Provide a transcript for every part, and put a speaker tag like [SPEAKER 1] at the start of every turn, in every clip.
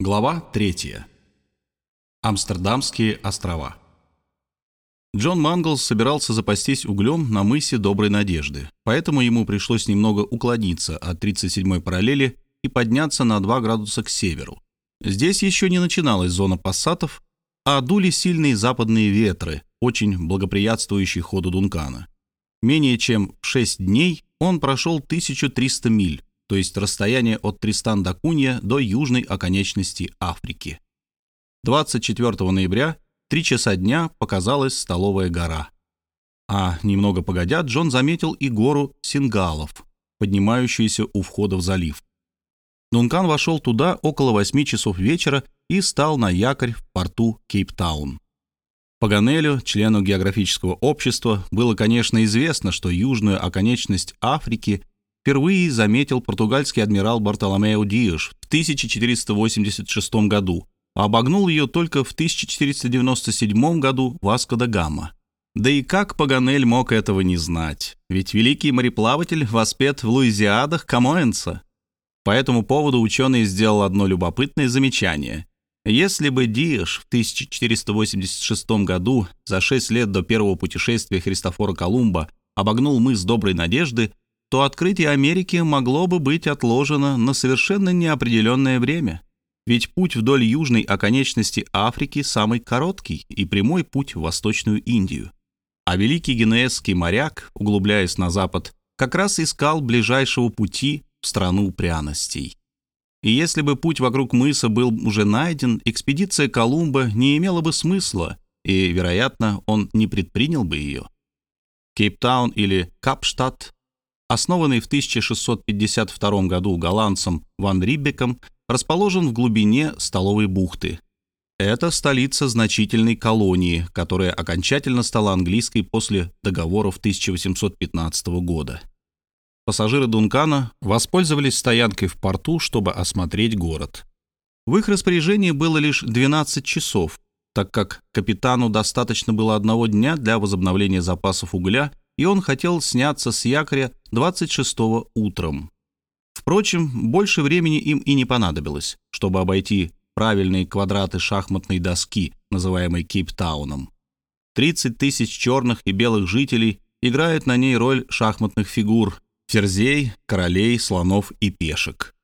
[SPEAKER 1] Глава 3. Амстердамские острова. Джон Манглс собирался запастись углем на мысе Доброй Надежды, поэтому ему пришлось немного уклониться от 37-й параллели и подняться на 2 градуса к северу. Здесь еще не начиналась зона пассатов, а дули сильные западные ветры, очень благоприятствующие ходу Дункана. Менее чем в 6 дней он прошел 1300 миль, то есть расстояние от Тристан да Кунья до южной оконечности Африки. 24 ноября, 3 часа дня, показалась столовая гора. А немного погодя, Джон заметил и гору Сингалов, поднимающуюся у входа в залив. Дункан вошел туда около 8 часов вечера и стал на якорь в порту Кейптаун. Паганелю, члену географического общества, было, конечно, известно, что южную оконечность Африки впервые заметил португальский адмирал Бартоломео Диаш в 1486 году, а обогнул ее только в 1497 году Васко да Гама. Да и как Паганель мог этого не знать? Ведь великий мореплаватель воспет в Луизиадах Камоэнса. По этому поводу ученый сделал одно любопытное замечание. Если бы Диаш в 1486 году, за 6 лет до первого путешествия Христофора Колумба, обогнул мыс Доброй Надежды, то открытие Америки могло бы быть отложено на совершенно неопределенное время. Ведь путь вдоль южной оконечности Африки самый короткий и прямой путь в Восточную Индию. А великий генуэзский моряк, углубляясь на запад, как раз искал ближайшего пути в страну пряностей. И если бы путь вокруг мыса был уже найден, экспедиция Колумба не имела бы смысла, и, вероятно, он не предпринял бы ее. Кейптаун или Капштадт основанный в 1652 году голландцем Ван Риббеком, расположен в глубине столовой бухты. Это столица значительной колонии, которая окончательно стала английской после договоров 1815 года. Пассажиры Дункана воспользовались стоянкой в порту, чтобы осмотреть город. В их распоряжении было лишь 12 часов, так как капитану достаточно было одного дня для возобновления запасов угля и он хотел сняться с якоря 26-го утром. Впрочем, больше времени им и не понадобилось, чтобы обойти правильные квадраты шахматной доски, называемой Кейптауном. 30 тысяч черных и белых жителей играют на ней роль шахматных фигур, ферзей, королей, слонов и пешек.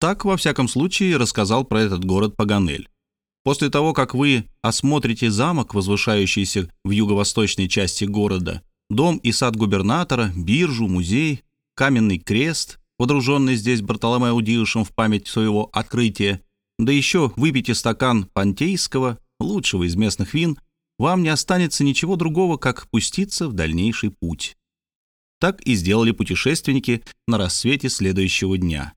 [SPEAKER 1] Так, во всяком случае, рассказал про этот город Паганель. После того, как вы осмотрите замок, возвышающийся в юго-восточной части города, дом и сад губернатора, биржу, музей, каменный крест, водруженный здесь Бартоломео Диушем в память своего открытия, да еще выпейте стакан пантейского, лучшего из местных вин, вам не останется ничего другого, как пуститься в дальнейший путь. Так и сделали путешественники на рассвете следующего дня.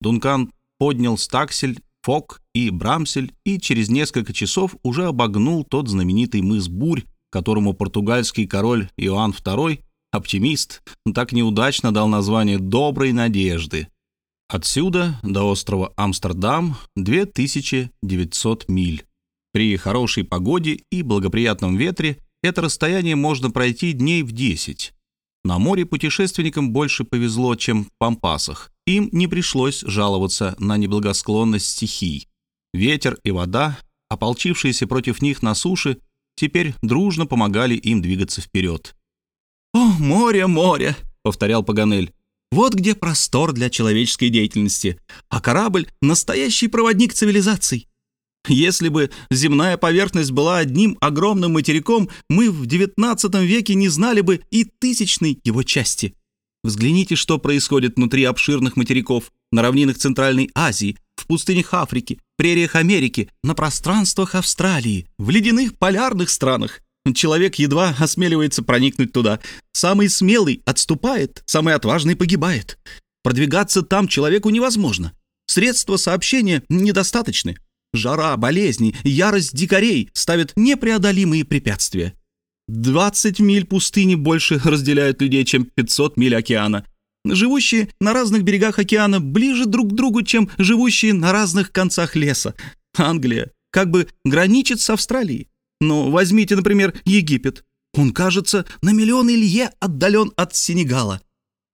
[SPEAKER 1] Дункан поднял стаксель, фок и брамсель и через несколько часов уже обогнул тот знаменитый мыс Бурь, которому португальский король Иоанн II, оптимист, так неудачно дал название «Доброй надежды». Отсюда до острова Амстердам 2900 миль. При хорошей погоде и благоприятном ветре это расстояние можно пройти дней в 10. На море путешественникам больше повезло, чем в Пампасах. Им не пришлось жаловаться на неблагосклонность стихий. Ветер и вода, ополчившиеся против них на суше, теперь дружно помогали им двигаться вперед.
[SPEAKER 2] «О, море, море!» — повторял Паганель. «Вот где простор для человеческой деятельности, а корабль — настоящий проводник цивилизаций. Если бы земная поверхность была одним огромным материком, мы в XIX веке не знали бы и тысячной его части. Взгляните, что происходит внутри обширных материков, на равнинах Центральной Азии, в пустынях Африки, прериях Америки, на пространствах Австралии, в ледяных полярных странах. Человек едва осмеливается проникнуть туда. Самый смелый отступает, самый отважный погибает. Продвигаться там человеку невозможно. Средства сообщения недостаточны. Жара, болезни, ярость дикарей ставят непреодолимые препятствия. 20 миль пустыни больше разделяют людей, чем 500 миль океана – живущие на разных берегах океана ближе друг к другу, чем живущие на разных концах леса. Англия как бы граничит с Австралией. Но возьмите, например, Египет. Он, кажется, на миллионы лье отдален от Сенегала.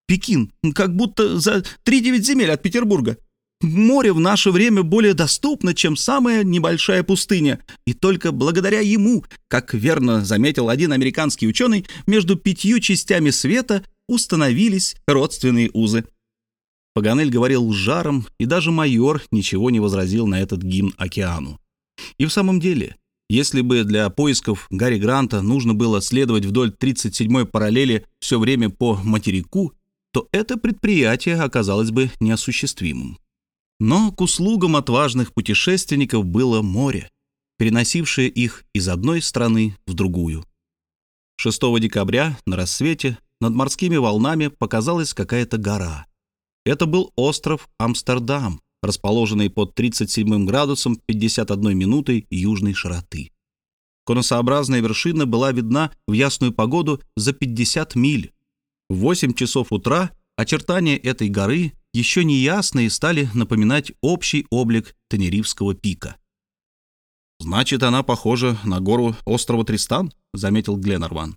[SPEAKER 2] Пекин как будто за 3-9 земель от Петербурга. Море в наше время более доступно, чем самая небольшая пустыня, и только благодаря ему, как верно заметил один американский ученый, между пятью частями света установились родственные узы. Паганель говорил с жаром, и даже майор ничего не возразил на этот гимн океану. И в самом деле, если бы для поисков Гарри Гранта нужно было следовать вдоль 37-й параллели все время по материку, то это предприятие оказалось бы неосуществимым. Но к услугам отважных путешественников было море, переносившее их из одной страны в другую. 6 декабря на рассвете над морскими волнами показалась какая-то гора. Это был остров Амстердам, расположенный под 37 градусом 51 минутой южной широты. Конусообразная вершина была видна в ясную погоду за 50 миль. В 8 часов утра очертания этой горы еще неясные стали напоминать общий облик Тенерифского пика. «Значит, она похожа на гору острова Тристан?» — заметил Гленнерван.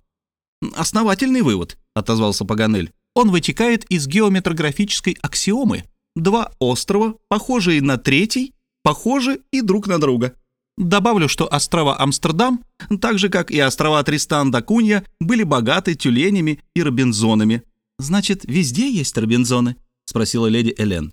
[SPEAKER 2] «Основательный вывод», — отозвался Паганель. «Он вытекает из геометрографической аксиомы, Два острова, похожие на третий, похожи и друг на друга. Добавлю, что острова Амстердам, так же как и острова Тристан да Кунья, были богаты тюленями и робинзонами. «Значит, везде есть робинзоны?» — спросила леди Элен.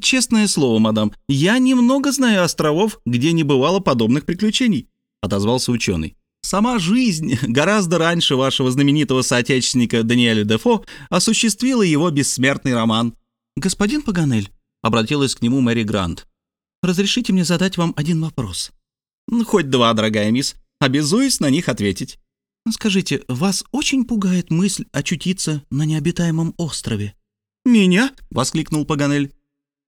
[SPEAKER 2] «Честное слово, мадам, я немного знаю островов, где не бывало подобных приключений», — отозвался ученый. «Сама жизнь гораздо раньше вашего знаменитого соотечественника Даниэля Дефо осуществила его бессмертный роман. «Господин Паганель», — обратилась к нему Мэри Грант, — «разрешите мне задать вам один вопрос?» «Хоть два, дорогая мисс. Обязуюсь на них ответить». «Скажите, вас очень пугает мысль очутиться на необитаемом острове?» «Меня?» — воскликнул Паганель.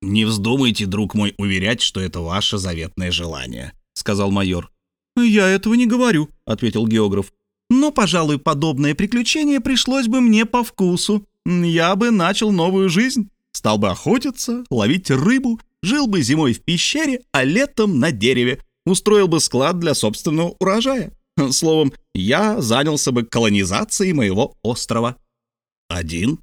[SPEAKER 1] «Не вздумайте, друг мой, уверять, что это ваше заветное желание», — сказал майор.
[SPEAKER 2] «Я этого не говорю», — ответил географ. «Но, пожалуй, подобное приключение пришлось бы мне по вкусу. Я бы начал новую жизнь стал бы охотиться, ловить рыбу, жил бы зимой в пещере, а летом на дереве, устроил бы склад для собственного урожая. Словом, я занялся бы колонизацией моего острова.
[SPEAKER 1] Один?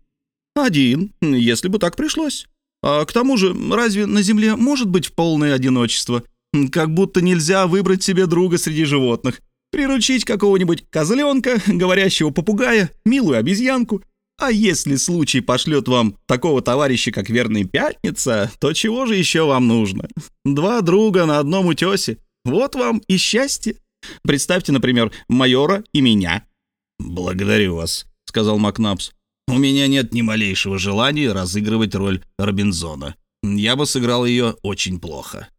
[SPEAKER 2] Один, если бы так пришлось. А к тому же, разве на Земле может быть полное одиночество? Как будто нельзя выбрать себе друга среди животных. Приручить какого-нибудь козленка, говорящего попугая, милую обезьянку а если случай пошлет вам такого товарища, как Верный Пятница, то чего же еще вам нужно? Два друга на одном утесе. Вот вам и счастье. Представьте, например, майора и меня».
[SPEAKER 1] «Благодарю вас», — сказал Макнапс. «У меня нет ни малейшего желания разыгрывать роль Робинзона. Я бы сыграл ее очень плохо».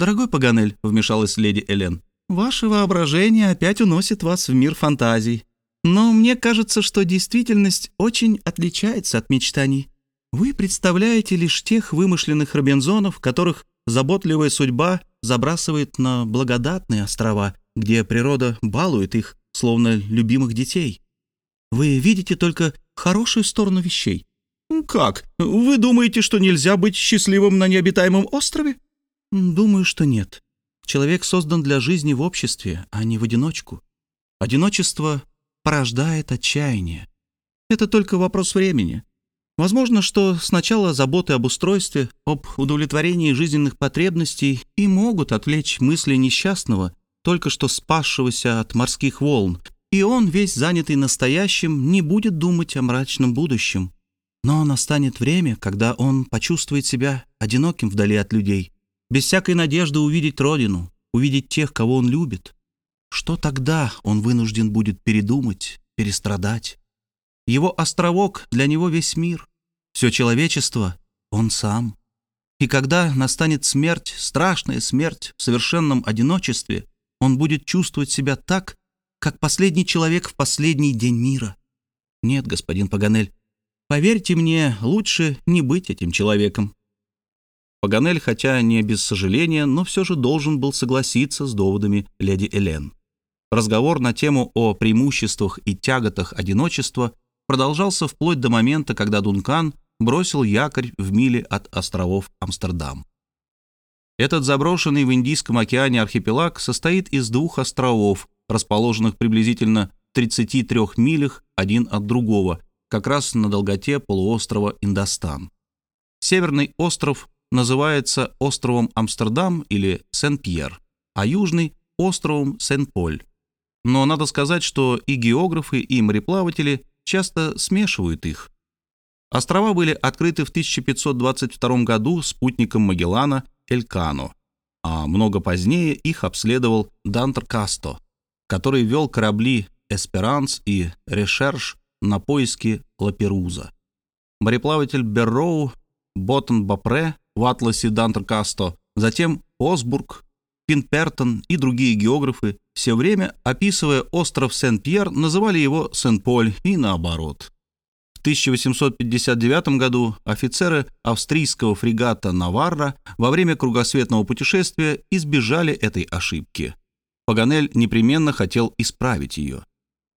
[SPEAKER 2] «Дорогой Паганель», — вмешалась леди Элен, — «ваше воображение опять уносит вас в мир фантазий. Но мне кажется, что действительность очень отличается от мечтаний. Вы представляете лишь тех вымышленных Робинзонов, которых заботливая судьба забрасывает на благодатные острова, где природа балует их, словно любимых детей. Вы видите только хорошую сторону вещей. Как? Вы думаете, что нельзя быть счастливым на необитаемом острове? Думаю, что нет. Человек создан для жизни в обществе, а не в одиночку. Одиночество порождает отчаяние. Это только вопрос времени. Возможно, что сначала заботы об устройстве, об удовлетворении жизненных потребностей и могут отвлечь мысли несчастного, только что спасшегося от морских волн, и он, весь занятый настоящим, не будет думать о мрачном будущем. Но настанет время, когда он почувствует себя одиноким вдали от людей, без всякой надежды увидеть родину, увидеть тех, кого он любит. Что тогда он вынужден будет передумать, перестрадать? Его островок для него весь мир, все человечество — он сам. И когда настанет смерть, страшная смерть в совершенном одиночестве, он будет чувствовать себя так, как последний человек в последний день мира. Нет, господин Паганель, поверьте мне, лучше не быть этим человеком. Паганель, хотя не без сожаления, но все же должен был согласиться с доводами леди Элен. Разговор на тему о преимуществах и тяготах одиночества продолжался вплоть до момента, когда Дункан бросил якорь в миле от островов Амстердам. Этот заброшенный в Индийском океане архипелаг состоит из двух островов, расположенных приблизительно в 33 милях один от другого, как раз на долготе полуострова Индостан. Северный остров
[SPEAKER 1] называется островом Амстердам или Сен-Пьер, а южный – островом Сен-Поль. Но надо сказать, что и географы, и мореплаватели часто смешивают их. Острова были открыты в 1522 году спутником Магеллана Элькано, а много позднее их обследовал Дантер Касто, который вел корабли «Эсперанс» и «Решерш» на поиски Лаперуза. Мореплаватель Берроу, Боттон Бапре в атласе Дантер Касто, затем Осбург, Пинпертон и другие географы, все время, описывая остров Сен-Пьер, называли его Сен-Поль и наоборот. В 1859 году офицеры австрийского фрегата «Наварра» во время кругосветного путешествия избежали этой ошибки. Паганель непременно хотел исправить ее.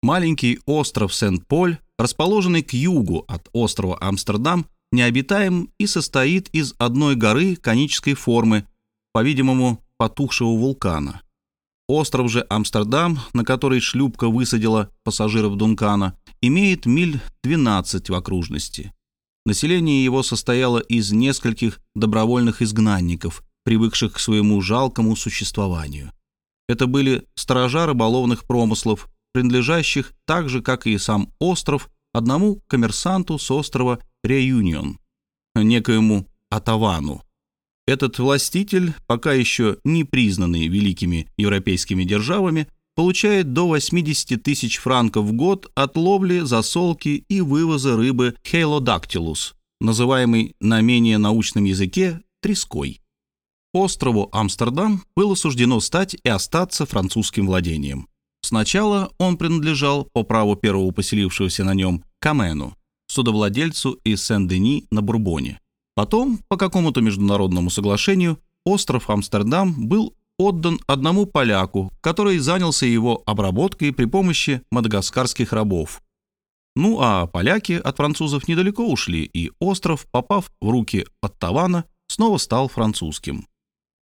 [SPEAKER 1] Маленький остров Сент-Поль, расположенный к югу от острова Амстердам, необитаем и состоит из одной горы конической формы, по-видимому, потухшего вулкана. Остров же Амстердам, на который шлюпка высадила пассажиров Дункана, имеет миль 12 в окружности. Население его состояло из нескольких добровольных изгнанников, привыкших к своему жалкому существованию. Это были сторожа рыболовных промыслов, принадлежащих так же, как и сам остров, одному коммерсанту с острова Реюнион, некоему Атавану. Этот властитель, пока еще не признанный великими европейскими державами, получает до 80 тысяч франков в год от ловли, засолки и вывоза рыбы хейлодактилус, называемой на менее научном языке треской. Острову Амстердам было суждено стать и остаться французским владением. Сначала он принадлежал по праву первого поселившегося на нем Камену, судовладельцу из Сен-Дени на Бурбоне. Потом, по какому-то международному соглашению, остров Амстердам был отдан одному поляку, который занялся его обработкой при помощи мадагаскарских рабов. Ну а поляки от французов недалеко ушли, и остров, попав в руки Оттавана, снова стал французским.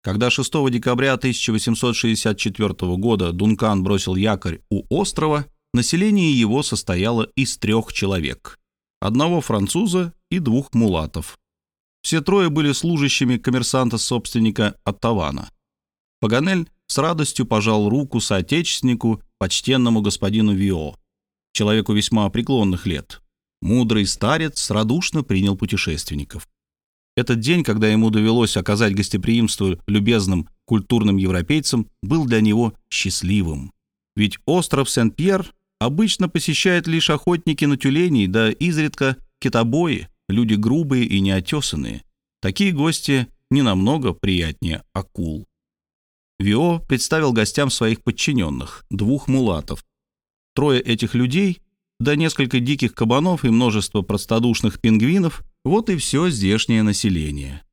[SPEAKER 1] Когда 6 декабря 1864 года Дункан бросил якорь у острова, население его состояло из трех человек. Одного француза и двух мулатов. Все трое были служащими коммерсанта-собственника Оттавана. Паганель с радостью пожал руку соотечественнику, почтенному господину Вио, человеку весьма преклонных лет. Мудрый старец радушно принял путешественников. Этот день, когда ему довелось оказать гостеприимство любезным культурным европейцам, был для него счастливым. Ведь остров Сен-Пьер обычно посещают лишь охотники на тюленей, да изредка китобои, люди грубые и неотесанные. Такие гости не намного приятнее акул. Вио представил гостям своих подчиненных, двух мулатов. Трое этих людей, да несколько диких кабанов и множество простодушных пингвинов – вот и все здешнее население.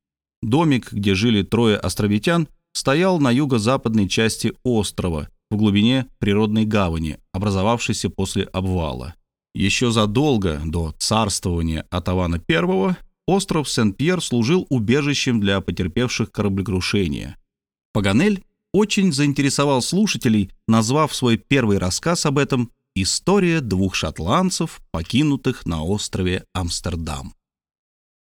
[SPEAKER 1] Домик, где жили трое островитян, стоял на юго-западной части острова, в глубине природной гавани, образовавшейся после обвала. Еще задолго до царствования Атавана I остров Сен-Пьер служил убежищем для потерпевших кораблекрушения. Паганель очень заинтересовал слушателей, назвав свой первый рассказ об этом «История двух шотландцев, покинутых на острове Амстердам».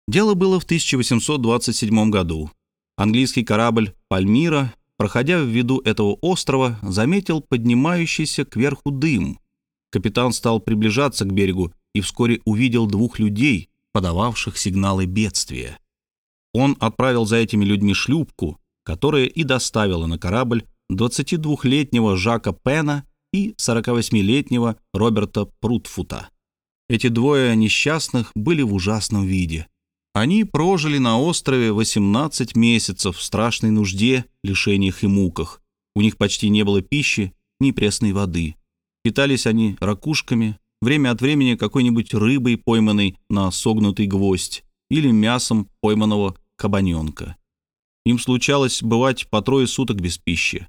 [SPEAKER 1] Дело было в 1827 году. Английский корабль «Пальмира», проходя в виду этого острова, заметил поднимающийся кверху дым. Капитан стал приближаться к берегу и вскоре увидел двух людей, подававших сигналы бедствия. Он отправил за этими людьми шлюпку, которая и доставила на корабль 22-летнего Жака Пена и 48-летнего Роберта Прутфута. Эти двое несчастных были в ужасном виде. Они прожили на острове 18 месяцев в страшной нужде, лишениях и муках. У них почти не было пищи, ни пресной воды. Питались они ракушками, время от времени какой-нибудь рыбой, пойманной на согнутый гвоздь, или мясом пойманного кабаненка. Им случалось бывать по трое суток без пищи.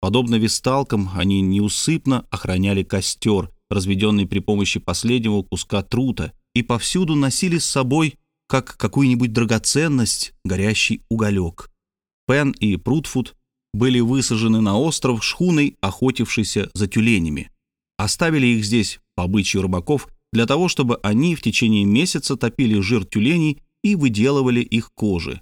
[SPEAKER 1] Подобно висталкам, они неусыпно охраняли костер, разведенный при помощи последнего куска трута, и повсюду носили с собой, как какую-нибудь драгоценность, горящий уголек. Пен и Прутфуд были высажены на остров шхуной, охотившейся за тюленями. Оставили их здесь, по обычаю рыбаков, для того, чтобы они в течение месяца топили жир тюленей и выделывали их кожи.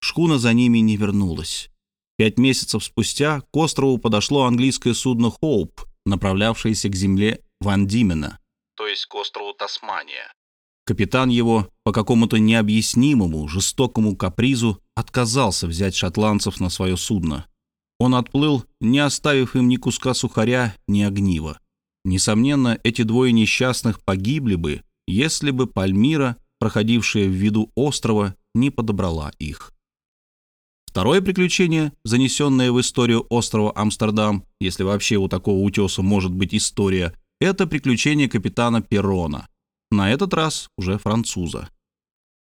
[SPEAKER 1] шхуна за ними не вернулась. Пять месяцев спустя к острову подошло английское судно «Хоуп», направлявшееся к земле Ван Димена, то есть к острову Тасмания. Капитан его по какому-то необъяснимому, жестокому капризу отказался взять шотландцев на свое судно. Он отплыл, не оставив им ни куска сухаря, ни огнива. Несомненно, эти двое несчастных погибли бы, если бы Пальмира, проходившая в виду острова, не подобрала их. Второе приключение, занесенное в историю острова Амстердам, если вообще у такого утеса может быть история, это приключение капитана Перрона, на этот раз уже француза.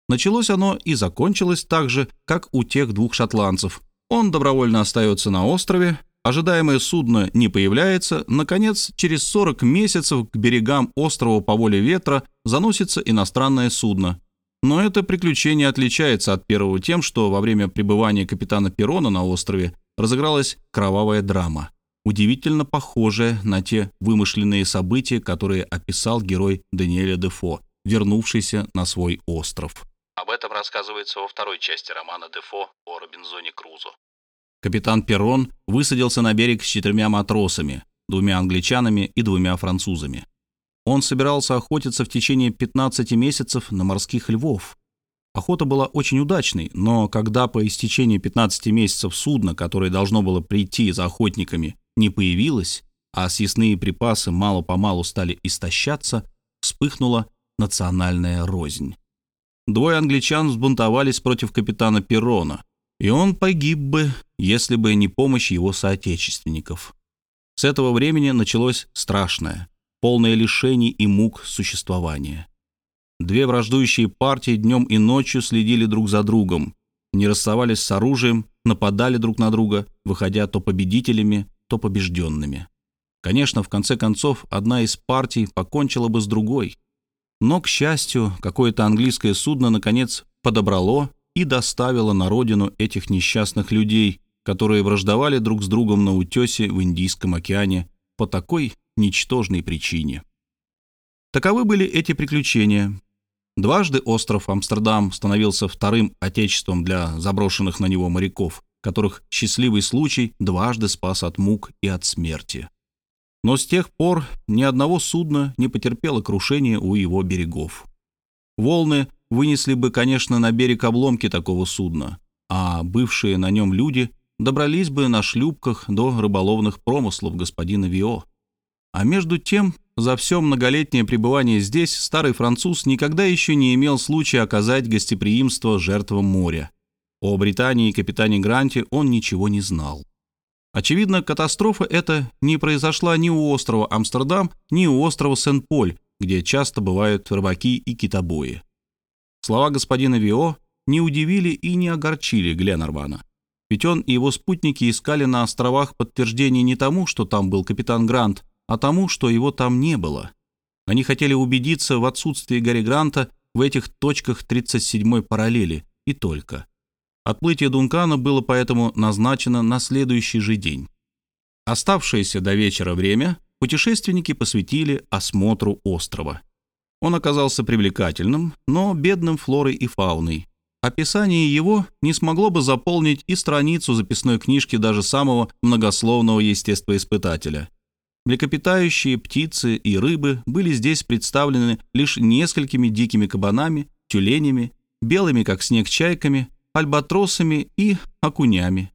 [SPEAKER 1] Началось оно и закончилось так же, как у тех двух шотландцев. Он добровольно остается на острове, ожидаемое судно не появляется, наконец, через 40 месяцев к берегам острова по воле ветра заносится иностранное судно. Но это приключение отличается от первого тем, что во время пребывания капитана Перона на острове разыгралась кровавая драма, удивительно похожая на те вымышленные события, которые описал герой Даниэля Дефо, вернувшийся на свой остров. Об этом рассказывается во второй части романа Дефо о Робинзоне Крузо. Капитан Перрон высадился на берег с четырьмя матросами, двумя англичанами и двумя французами. Он собирался охотиться в течение 15 месяцев на морских львов. Охота была очень удачной, но когда по истечении 15 месяцев судно, которое должно было прийти за охотниками, не появилось, а съестные припасы мало-помалу стали истощаться, вспыхнула национальная рознь. Двое англичан взбунтовались против капитана Перрона, и он погиб бы, если бы не помощь его соотечественников. С этого времени началось страшное, полное лишений и мук существования. Две враждующие партии днем и ночью следили друг за другом, не расставались с оружием, нападали друг на друга, выходя то победителями, то побежденными. Конечно, в конце концов, одна из партий покончила бы с другой – но, к счастью, какое-то английское судно, наконец, подобрало и доставило на родину этих несчастных людей, которые враждовали друг с другом на утесе в Индийском океане по такой ничтожной причине. Таковы были эти приключения. Дважды остров Амстердам становился вторым отечеством для заброшенных на него моряков, которых счастливый случай дважды спас от мук и от смерти но с тех пор ни одного судна не потерпело крушения у его берегов. Волны вынесли бы, конечно, на берег обломки такого судна, а бывшие на нем люди добрались бы на шлюпках до рыболовных промыслов господина Вио. А между тем, за все многолетнее пребывание здесь старый француз никогда еще не имел случая оказать гостеприимство жертвам моря. О Британии и капитане Гранте он ничего не знал. Очевидно, катастрофа эта не произошла ни у острова Амстердам, ни у острова Сен-Поль, где часто бывают рыбаки и китобои. Слова господина Вио не удивили и не огорчили Гленнервана. Ведь он и его спутники искали на островах подтверждение не тому, что там был капитан Грант, а тому, что его там не было. Они хотели убедиться в отсутствии Гарри Гранта в этих точках 37-й параллели и только. Отплытие Дункана было поэтому назначено на следующий же день. Оставшееся до вечера время путешественники посвятили осмотру острова. Он оказался привлекательным, но бедным флорой и фауной. Описание его не смогло бы заполнить и страницу записной книжки даже самого многословного естествоиспытателя. Млекопитающие птицы и рыбы были здесь представлены лишь несколькими дикими кабанами, тюленями, белыми как снег чайками, альбатросами и окунями.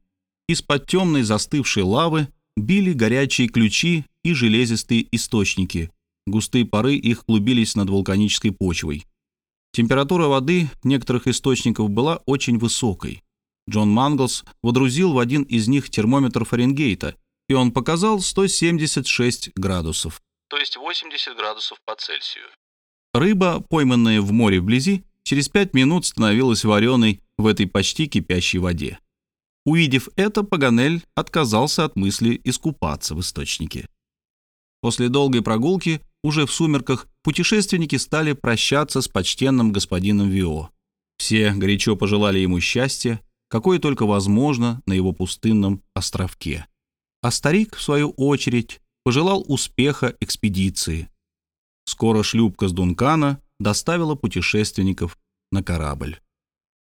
[SPEAKER 1] Из-под темной застывшей лавы били горячие ключи и железистые источники. Густые пары их клубились над вулканической почвой. Температура воды некоторых источников была очень высокой. Джон Манглс водрузил в один из них термометр Фаренгейта, и он показал 176 градусов. То есть 80 градусов по Цельсию. Рыба, пойманная в море вблизи, через пять минут становилась вареной в этой почти кипящей воде. Увидев это, Паганель отказался от мысли искупаться в источнике. После долгой прогулки, уже в сумерках, путешественники стали прощаться с почтенным господином Вио. Все горячо пожелали ему счастья, какое только возможно на его пустынном островке. А старик, в свою очередь, пожелал успеха экспедиции. Скоро шлюпка с Дункана доставила путешественников на корабль.